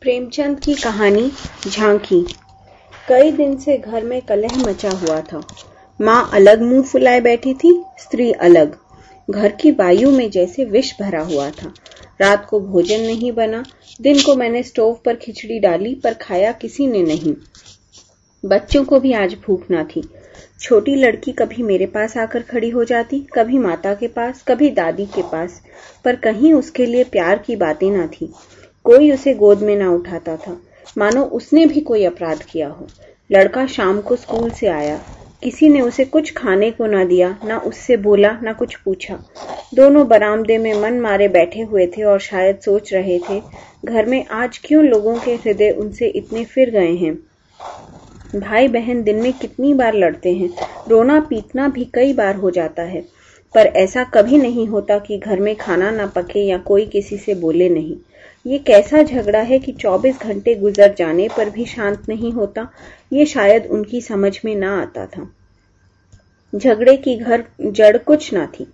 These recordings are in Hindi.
प्रेमचंद की कहानी झांकी। कई दिन से घर में कलह मचा हुआ था। माँ अलग मुँह फुलाए बैठी थी, स्त्री अलग। घर की वायु में जैसे विष भरा हुआ था। रात को भोजन नहीं बना, दिन को मैंने स्टोव पर खिचड़ी डाली, पर खाया किसी ने नहीं। बच्चों को भी आज भूख ना थी। छोटी लड़की कभी मेरे पास आकर खड़ी हो जाती, कभी माता के पास, कभी दादी के पास, पर कहीं उसके लिए प्यार की बातें ना थी। कोई उसे गोद में ना उठाता था। मानो उसने भी कोई अपराध किया हो। लड़का शाम को स्कूल से आया। किसी ने उसे कुछ खाने को ना दिया, ना उससे बोला, ना कुछ पूछा। दोनों बरामदे में मन मारे बैठे हुए थे और शायद सोच रहे थे, घर में आज क्यों लोगों के हृदय उनसे इतने फिर गए हैं? भाई बहन दिन में कितनी बार लड़ते हैं। रोना पीटना भी कई बार हो जाता है। पर ऐसा कभी नहीं होता कि घर में खाना ना पके या कोई किसी से बोले नहीं। ये कैसा झगड़ा है कि 24 घंटे गुजर जाने पर भी शांत नहीं होता? ये शायद उनकी समझ में ना आता था। झगड़े की घर जड़ कुछ ना थी।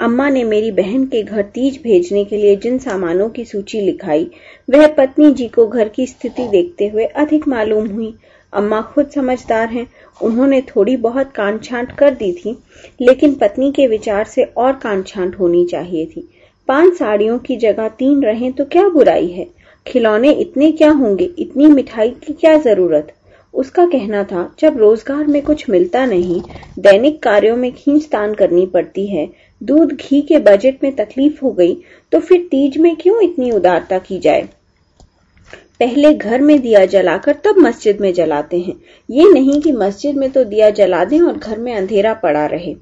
अम्मा ने मेरी बहन के घर तीज भेजने के लिए जिन सामानों की सूची लिखाई, वह पत्नी जी को घर की स्थिति देखते हुए अधिक मालूम हुई। अम्मा खुद समझदार हैं, उन्होंने थोड़ी बहुत कान छांट कर दी थी, लेकिन पत्नी के विचार से और कान छांट होनी चाहिए थी। पाँच साड़ियों की जगह तीन रहें तो क्या बुराई है? खिलौने इतने क्या होंगे? इतनी मिठाई की क्या ज़रूरत? उसका कहना था, जब रोज़गार में कुछ मिलता नहीं, दैनिक कार्यों में खींचतान करनी पड़ती है। दूध घी के बजट में तकलीफ़ हो गई तो फिर तीज में क्यों इतनी उदारता की जाए? पहले घर में दिया जलाकर तब मस्जिद में जलाते हैं। ये नहीं कि मस्जिद में तो दिया जला दें और घर में अंधेरा पड़ा रहे।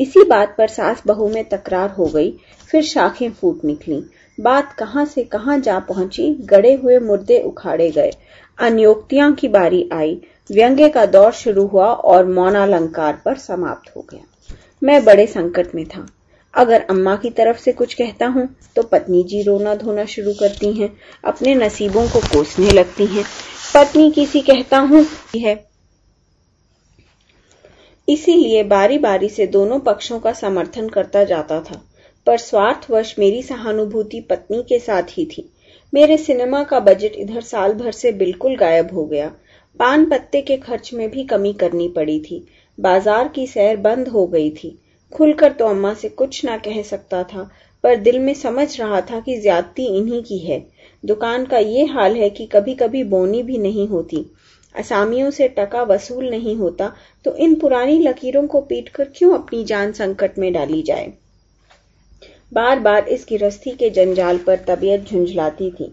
इसी बात पर सास बहू में तकरार हो गई, फिर शाखें फूट निकली। बात कहाँ से कहाँ जा पहुँची, गड़े हुए मुर्दे उखाड़े गए। अन्योक्तियाँ की बारी आई, व्यंग्य का दौर शुरू हुआ और मौनालंकार पर समाप्त हो गया। मैं बड़े संकट में था। अगर अम्मा की तरफ़ से कुछ कहता हूँ तो पत्नी जी रोना धोना शुरू करती हैं, अपने नसीबों को कोसने लगती हैं। पत्नी किसी कहता हूँ इसीलिए बारी बारी से दोनों पक्षों का समर्थन करता जाता था, पर स्वार्थवश मेरी सहानुभूति पत्नी के साथ ही थी। मेरे सिनेमा का बजट इधर साल भर से बिल्कुल गायब हो गया। पान पत्ते के खर्च में भी कमी करनी पड़ी थी। बाज़ार की सैर बंद हो गई थी। खुलकर तो अम्मा से कुछ ना कह सकता था, पर दिल में समझ रहा था कि ज्यादती इन्हीं की है। दुकान का ये हाल है कि कभी कभी बोनी भी नहीं होती। असामियों से टका वसूल नहीं होता तो इन पुरानी लकीरों को पीटकर क्यों अपनी जान संकट में डाली जाए? बार बार इस गिरस्थी के जंजाल पर तबीयत झुंझलाती थी।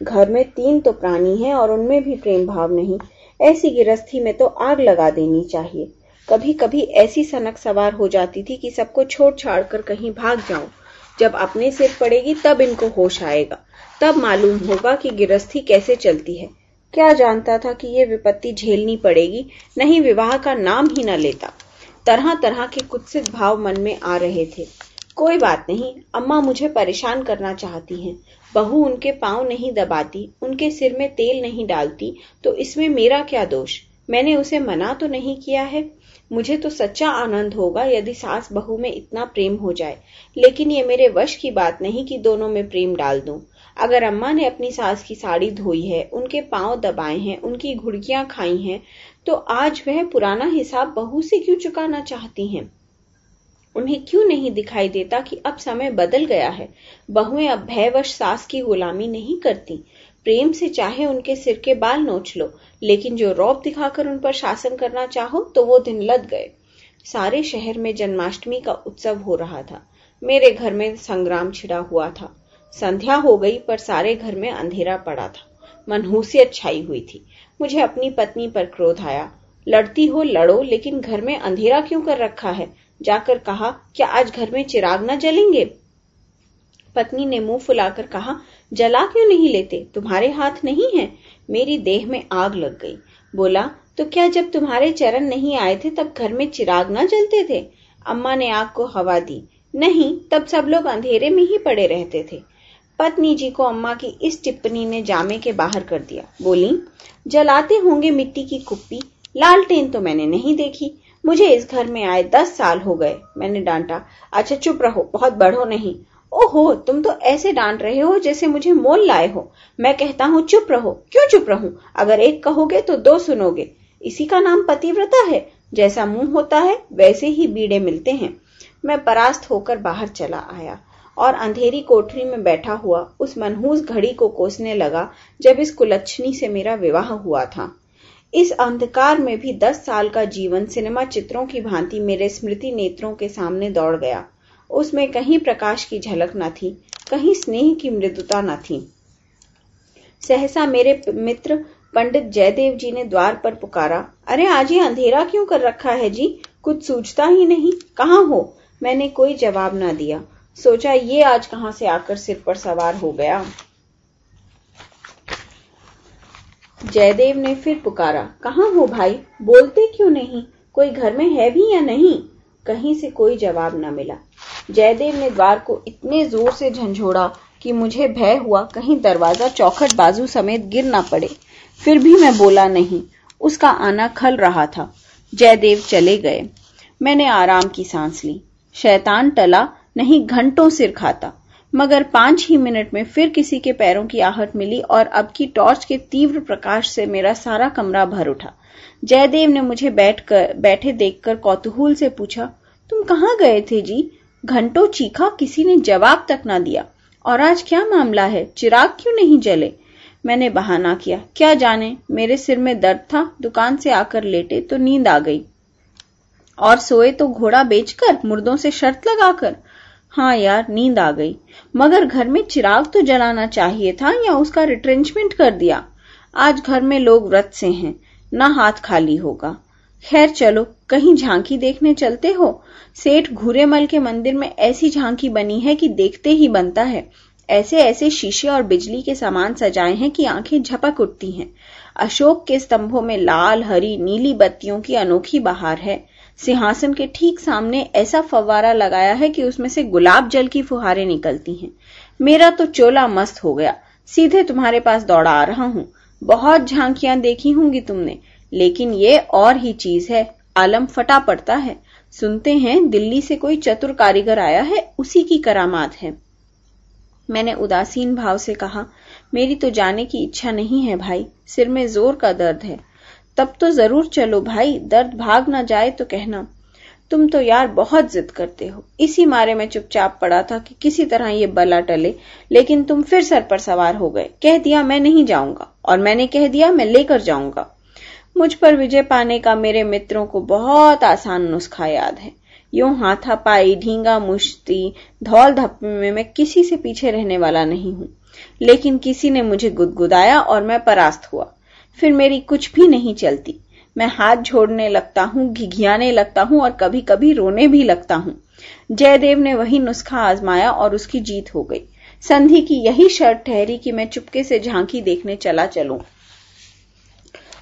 घर में तीन तो प्राणी हैं और उनमें भी प्रेम भाव नहीं। ऐसी गिरस्थी में तो आग लगा देनी चाहिए। कभी कभी ऐसी सनक सवार हो जाती थी कि सबको छोड़ छाड़ कर कहीं भाग जाऊँ। जब अपने सिर पड़ेगी तब इनको होश आएगा। तब मालूम होगा कि गिरस्थी कैसे चलती है। क्या जानता था कि ये विपत्ति झेलनी पड़ेगी? नहीं, विवाह का नाम ही न लेता। तरह तरह के कुत्सित भाव मन में आ रहे थे। कोई बात नहीं, अम्मा मुझे परेशान करना चाहती हैं। बहू उनके पाँव नहीं दबाती, उनके सिर में तेल नहीं डालती तो इसमें मेरा क्या दोष? मैंने उसे मना तो नहीं किया है? मुझे तो सच्चा आनंद होगा यदि सास बहू में इतना प्रेम हो जाए। लेकिन ये मेरे वश की बात नहीं कि दोनों में प्रेम डाल दूँ। अगर अम्मा ने अपनी सास की साड़ी धोई है, उनके पाँव दबाए हैं, उनकी घुड़कियाँ खाई हैं तो आज वह पुराना हिसाब बहू से क्यों चुकाना चाहती हैं? उन्हें क्यों नहीं दिखाई देता कि अब समय बदल गया है? बहुएँ अब भयवश सास की गुलामी नहीं करती। प्रेम से चाहे उनके सिर के बाल नोच लो, लेकिन जो रौब दिखाकर उन पर शासन करना चाहो तो वो दिन लद गए। सारे शहर में जन्माष्टमी का उत्सव हो रहा था। मेरे घर में संग्राम छिड़ा हुआ था। संध्या हो गई, पर सारे घर में अंधेरा पड़ा था। मनहूसियत छाई हुई थी। मुझे अपनी पत्नी पर क्रोध आया। लड़ती हो, लड़ो, लेकिन घर में अंधेरा क्यों कर रखा है? जाकर कहा, क्या आज घर में चिराग न जलेंगे? पत्नी ने मुँह फुलाकर कहा, जला क्यों नहीं लेते? तुम्हारे हाथ नहीं है। मेरी देह में आग लग गई। बोला तो क्या जब तुम्हारे चरण नहीं आए थे, तब घर में चिराग न जलते थे? अम्मा ने आग को हवा दी। नहीं, तब सब लोग अंधेरे में ही पड़े रहते थे। पत्नी जी को अम्मा की इस टिप्पणी ने जामे के बाहर कर दिया। बोली, जलाते होंगे मिट्टी की कुप्पी लालटेन तो मैंने नहीं देखी। मुझे इस घर में आए दस साल हो गए मैंने डांटा अच्छा चुप रहो, बहुत बढ़ो नहीं। ओहो, तुम तो ऐसे डांट रहे हो जैसे मुझे मोल लाए हो। मैं कहता हूँ, चुप रहो, क्यों चुप रहूँ? अगर एक कहोगे तो दो सुनोगे। इसी का नाम पतिव्रता है। जैसा मुँह होता है, वैसे ही बीड़े मिलते हैं मैं परास्त होकर बाहर चला आया। और अंधेरी कोठरी में बैठा हुआ उस मनहूस घड़ी को कोसने लगा जब इस कुलच्छनी से मेरा विवाह हुआ था। इस अंधकार में भी दस साल का जीवन सिनेमा चित्रों की भांति मेरे स्मृति नेत्रों के सामने दौड़ गया। उसमें कहीं प्रकाश की झलक न थी, कहीं स्नेह की मृदुता न थी। सहसा मेरे मित्र पंडित जयदेव जी ने द्वार पर पुकारा, अरे आज ये अंधेरा क्यों कर रखा है जी? कुछ सूझता ही नहीं। कहाँ हो? मैंने कोई जवाब ना दिया। सोचा ये आज कहाँ से आकर सिर पर सवार हो गया। जयदेव ने फिर पुकारा, कहाँ हो भाई? बोलते क्यों नहीं? कोई घर में है भी या नहीं? कहीं से कोई जवाब न मिला। जयदेव ने द्वार को इतने ज़ोर से झंझोड़ा कि मुझे भय हुआ कहीं दरवाज़ा चौखट बाजू समेत गिर ना पड़े। फिर भी मैं बोला नहीं, उसका आना खल रहा था। जयदेव चले गए। मैंने आराम की सांस ली। शैतान टला नहीं, घंटों सिर खाता। मगर पाँच ही मिनट में फिर किसी के पैरों की आहट मिली और अब की टॉर्च के तीव्र प्रकाश से मेरा सारा कमरा भर उठा। जयदेव ने मुझे बैठ कर बैठे देखकर कौतूहल से पूछा, तुम कहाँ गए थे जी? घंटों चीखा किसी ने जवाब तक ना दिया। और आज क्या मामला है? चिराग क्यों नहीं जले? मैंने बहाना किया, क्या जाने? मेरे सिर में दर्द था, दुकान से आकर लेटे तो नींद आ गई। और सोए तो घोड़ा बेचकर मुर्दों से शर्त लगाकर? हाँ यार, नींद आ गई। मगर घर में चिराग तो जलाना चाहिए था या उसका रिट्रेंचमेंट कर दिया? आज घर में लोग व्रत से हैं, ना हाथ खाली होगा। खैर चलो, कहीं झांकी देखने चलते हो? सेठ घूरेमल के मंदिर में ऐसी झांकी बनी है कि देखते ही बनता है। ऐसे ऐसे शीशे और बिजली के सामान सजाए हैं कि आँखें झपक उठती हैं। अशोक के स्तंभों में लाल, हरी, नीली बत्तियों की अनोखी बहार है। सिंहासन के ठीक सामने ऐसा फव्वारा लगाया है कि उसमें से गुलाब जल की फुहारें निकलती हैं। मेरा तो चोला मस्त हो गया। सीधे तुम्हारे पास दौड़ा आ रहा हूँ। बहुत झांकियाँ देखी होंगी तुमने, लेकिन ये और ही चीज़ है। आलम फटा पड़ता है। सुनते हैं, दिल्ली से कोई चतुर कारीगर आया है? उसी की करामात है। मैंने उदासीन भाव से कहा, मेरी तो जाने की इच्छा नहीं है भाई। सिर में ज़ोर का दर्द है। तब तो ज़रूर चलो भाई, दर्द भाग ना जाए तो कहना। तुम तो यार बहुत जिद करते हो। इसी मारे में चुपचाप पड़ा था कि किसी तरह ये बला टले, लेकिन तुम फिर सर पर सवार हो गए। कह दिया मैं नहीं जाऊँगा, और मैंने कह दिया मैं लेकर जाऊँगा। मुझ पर विजय पाने का मेरे मित्रों को बहुत आसान नुस्खा याद है। यूँ हाथापाई ढींगा मुश्ती, धौल धप्पे में मैं किसी से पीछे रहने वाला नहीं हूँ। लेकिन किसी ने मुझे गुदगुदाया और मैं परास्त हुआ। फिर मेरी कुछ भी नहीं चलती। मैं हाथ छोड़ने लगता हूँ, घिघियाने लगता हूँ और कभी कभी रोने भी लगता हूँ। जयदेव ने वही नुस्खा आजमाया और उसकी जीत हो गई। संधि की यही शर्त ठहरी कि मैं चुपके से झांकी देखने चला चलूँ।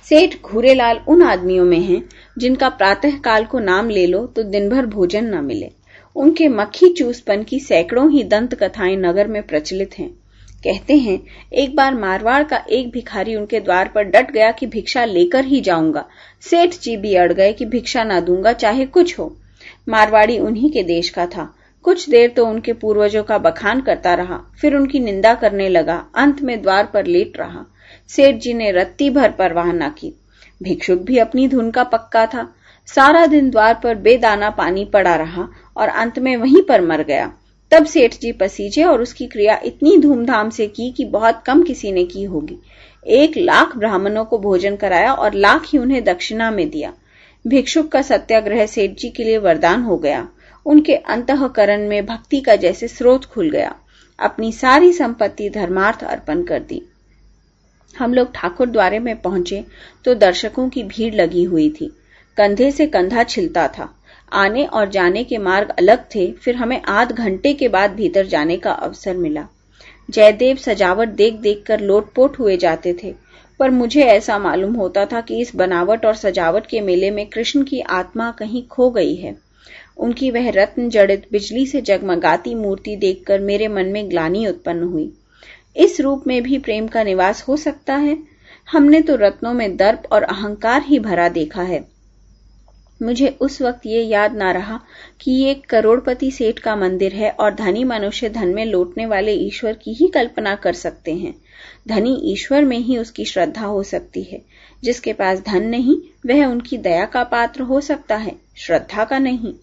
सेठ घूरेलाल उन आदमियों में हैं, जिनका प्रातः काल को नाम ले लो तो दिन भर भोजन न मिले। उनके मक्खी चूसपन की सैकड़ों ही दंत कथाएँ नगर में प्रचलित हैं। कहते हैं, एक बार मारवाड़ का एक भिखारी उनके द्वार पर डट गया कि भिक्षा लेकर ही जाऊँगा। सेठ जी भी अड़ गए कि भिक्षा ना दूँगा, चाहे कुछ हो। मारवाड़ी उन्हीं के देश का था। कुछ देर तो उनके पूर्वजों का बखान करता रहा, फिर उनकी निंदा करने लगा, अंत में द्वार पर लेट रहा। सेठ जी ने रत्ती भर परवाह न की। भिक्षुक भी अपनी धुन का पक्का था। सारा दिन द्वार पर बेदाना पानी पड़ा रहा और अंत में वहीं पर मर गया। तब सेठ जी पसीजे और उसकी क्रिया इतनी धूमधाम से की कि बहुत कम किसी ने की होगी। एक लाख ब्राह्मणों को भोजन कराया और लाख ही उन्हें दक्षिणा में दिया। भिक्षुक का सत्याग्रह सेठ जी के लिए वरदान हो गया। उनके अंतकरण में भक्ति का जैसे स्रोत खुल गया। अपनी सारी संपत्ति धर्मार्थ अर्पण कर दी। हम लोग ठाकुर द्वारे में पहुँचे तो दर्शकों की भीड़ लगी हुई थी। कंधे से कंधा छिलता था। आने और जाने के मार्ग अलग थे, फिर हमें आध घंटे के बाद भीतर जाने का अवसर मिला। जयदेव सजावट देख देख कर लोटपोट हुए जाते थे, पर मुझे ऐसा मालूम होता था कि इस बनावट और सजावट के मेले में कृष्ण की आत्मा कहीं खो गई है। उनकी वह रत्न जड़ित बिजली से जगमगाती मूर्ति देखकर मेरे मन में ग्लानी उत्पन्न हुई। इस रूप में भी प्रेम का निवास हो सकता है? हमने तो रत्नों में दर्प और अहंकार ही भरा देखा है। मुझे उस वक्त ये याद ना रहा कि ये करोड़पति सेठ का मंदिर है और धनी मनुष्य धन में लौटने वाले ईश्वर की ही कल्पना कर सकते हैं। धनी ईश्वर में ही उसकी श्रद्धा हो सकती है। जिसके पास धन नहीं, वह उनकी दया का पात्र हो सकता है, श्रद्धा का नहीं।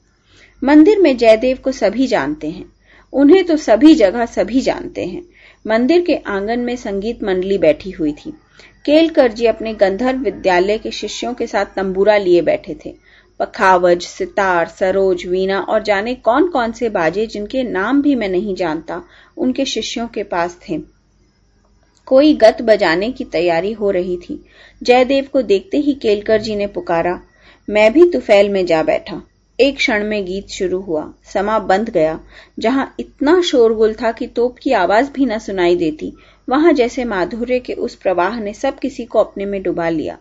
मंदिर में जयदेव को सभी जानते हैं। उन्हें तो सभी जगह सभी जानते हैं। मंदिर के आँगन में संगीत मंडली बैठी हुई थी। केलकर जी अपने गंधर्व विद्यालय के शिष्यों के साथ तंबूरा लिए बैठे थे। पखावज, सितार, सरोज, वीणा और जाने कौन कौन से बाजे जिनके नाम भी मैं नहीं जानता, उनके शिष्यों के पास थे। कोई गत बजाने की तैयारी हो रही थी। जयदेव को देखते ही केलकर जी ने पुकारा, मैं भी तुफैल में जा बैठा। एक क्षण में गीत शुरू हुआ, समा बंद गया, जहाँ इतना शोरगुल था कि तोप की आवाज़ भी न सुनाई देती। वहाँ जैसे माधुर्य के उस प्रवाह ने सब किसी को अपने में डुबा लिया।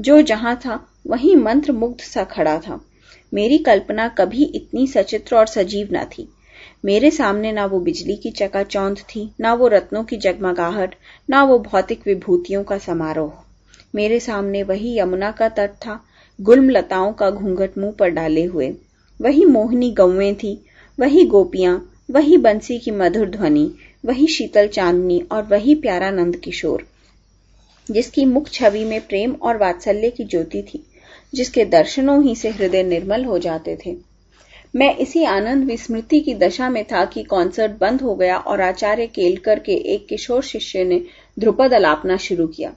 जो जहाँ था वहीं मंत्र मुग्ध सा खड़ा था। मेरी कल्पना कभी इतनी सचित्र और सजीव न थी। मेरे सामने ना वो बिजली की चकाचौंध थी, ना वो रत्नों की जगमगाहट, ना वो भौतिक विभूतियों का समारोह। मेरे सामने वही यमुना का तट था, गुलम लताओं का घूंघट मुँह पर डाले हुए। वही मोहिनी गौवें थी, वही गोपियाँ, वही बंसी की मधुर ध्वनि, वही शीतल चांदनी और वही प्यारा नंद किशोर, जिसकी मुख छवि में प्रेम और वात्सल्य की ज्योति थी। जिसके दर्शनों ही से हृदय निर्मल हो जाते थे। मैं इसी आनंद विस्मृति की दशा में था कि कॉन्सर्ट बंद हो गया और आचार्य केलकर के एक किशोर शिष्य ने ध्रुपद अलापना शुरू किया।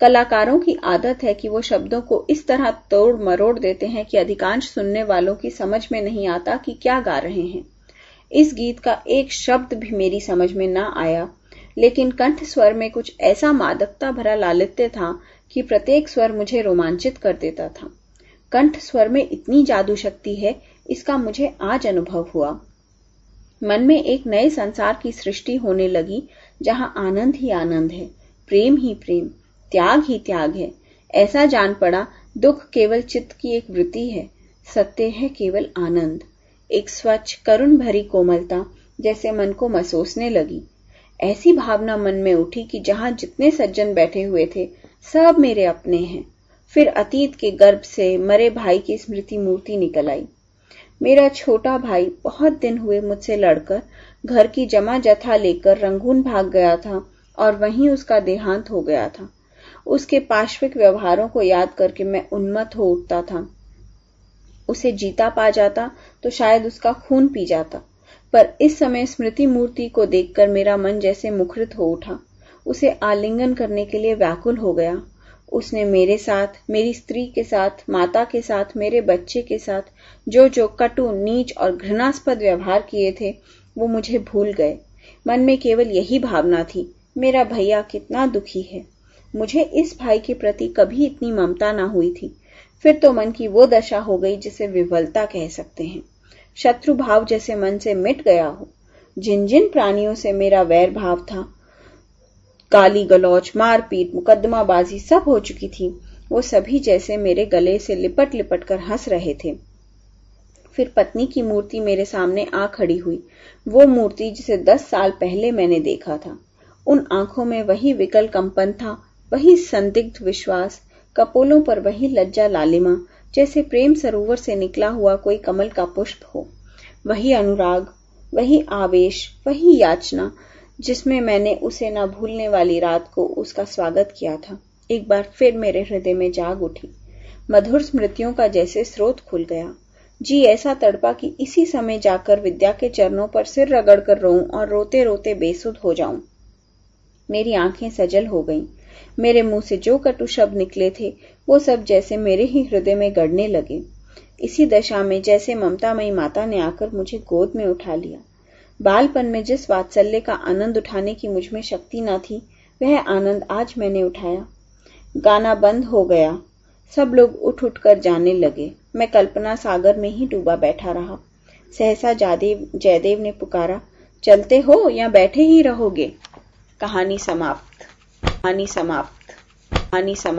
कलाकारों की आदत है कि वो शब्दों को इस तरह तोड़ मरोड़ देते हैं कि अधिकांश सुनने वालों की समझ में नहीं आता कि क्या गा रहे हैं। इस गीत का एक शब्द भी मेरी समझ में ना आया, लेकिन कंठ स्वर में कुछ ऐसा मादकता भरा लालित्य था कि प्रत्येक स्वर मुझे रोमांचित कर देता था। कंठ स्वर में इतनी जादू शक्ति है, इसका मुझे आज अनुभव हुआ। मन में एक नए संसार की सृष्टि होने लगी, जहाँ आनंद ही आनंद है, प्रेम ही प्रेम, त्याग ही त्याग है। ऐसा जान पड़ा, दुख केवल चित्त की एक वृत्ति है, सत्य है केवल आनंद। एक स्वच्छ, करुण भरी कोमलता जैसे मन को महसूसने लगी। ऐसी भावना मन में उठी कि जहाँ जितने सज्जन बैठे हुए थे सब मेरे अपने हैं। फिर अतीत के गर्भ से मरे भाई की स्मृति मूर्ति निकल आई। मेरा छोटा भाई बहुत दिन हुए मुझसे लड़कर घर की जमा जथा लेकर रंगून भाग गया था और वहीं उसका देहांत हो गया था। उसके पार्श्विक व्यवहारों को याद करके मैं उन्मत्त हो उठता था। उसे जीता पा जाता तो शायद उसका खून पी जाता, पर इस समय स्मृति मूर्ति को देखकर मेरा मन जैसे मुखरित हो उठा। उसे आलिंगन करने के लिए व्याकुल हो गया। उसने मेरे साथ, मेरी स्त्री के साथ, माता के साथ, मेरे बच्चे के साथ जो जो कटु, नीच और घृणास्पद व्यवहार किए थे, वो मुझे भूल गए। मन में केवल यही भावना थी, मेरा भैया कितना दुखी है। मुझे इस भाई के प्रति कभी इतनी ममता ना हुई थी। फिर तो मन की वो दशा हो गई जिसे विवलता कह सकते हैं। शत्रु भाव जैसे मन से मिट गया हो। जिन जिन प्राणियों से मेरा वैर भाव था काली गलौच मारपीट, मुकदमाबाजी सब हो चुकी थी। वो सभी जैसे मेरे गले से लिपट लिपट कर हंस रहे थे। फिर पत्नी की मूर्ति मेरे सामने आ खड़ी हुई। वो मूर्ति जिसे दस साल पहले मैंने देखा था। उन आँखों में वही विकल कंपन था, वही संदिग्ध विश्वास, कपोलों पर वही लज्जा लालिमा, जैसे प्रेम सरोवर से निकला हुआ कोई कमल का पुष्प हो। वही अनुराग, वही आवेश, वही याचना जिसमें मैंने उसे न भूलने वाली रात को उसका स्वागत किया था। एक बार फिर मेरे हृदय में जाग उठी। मधुर स्मृतियों का जैसे स्रोत खुल गया। जी, ऐसा तड़पा कि इसी समय जाकर विद्या के चरणों पर सिर रगड़ कर रोऊं और रोते रोते बेसुध हो जाऊँ। मेरी आँखें सजल हो गईं। मेरे मुँह से जो कटु शब्द निकले थे, वो सब जैसे मेरे ही हृदय में गड़ने लगे। इसी दशा में जैसे ममतामयी माता ने आकर मुझे गोद में उठा लिया। बालपन में जिस वात्सल्य का आनंद उठाने की मुझमें शक्ति न थी, वह आनंद आज मैंने उठाया। गाना बंद हो गया। सब लोग उठ उठ कर जाने लगे। मैं कल्पना सागर में ही डूबा बैठा रहा। सहसा जादेव, जयदेव ने पुकारा, चलते हो या बैठे ही रहोगे? कहानी समाप्त। कहानी समाप्त। कहानी समाप्त।